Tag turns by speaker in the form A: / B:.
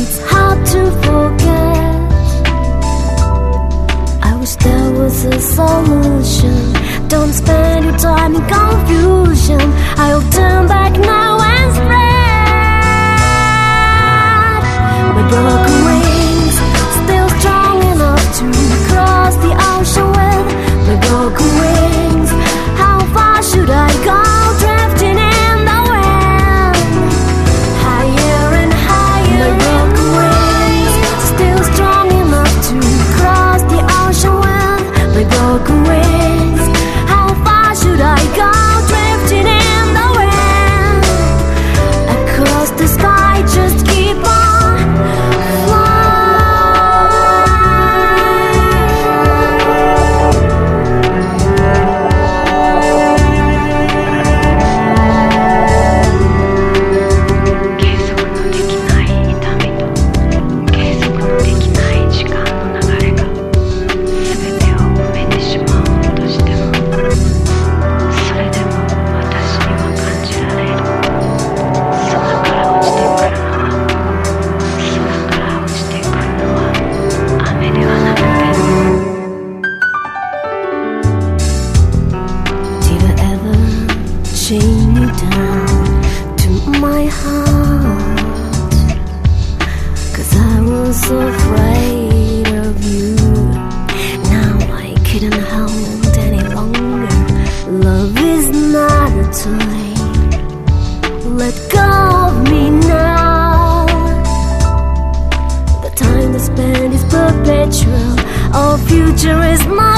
A: It's hard to forget. I wish there was a solution. Don't spend your time in confusion. I'll turn chain you down to my heart. Cause I was afraid of you. Now I couldn't hold any longer. Love is not a toy Let go of me now. The time to spend is perpetual. Our future is mine.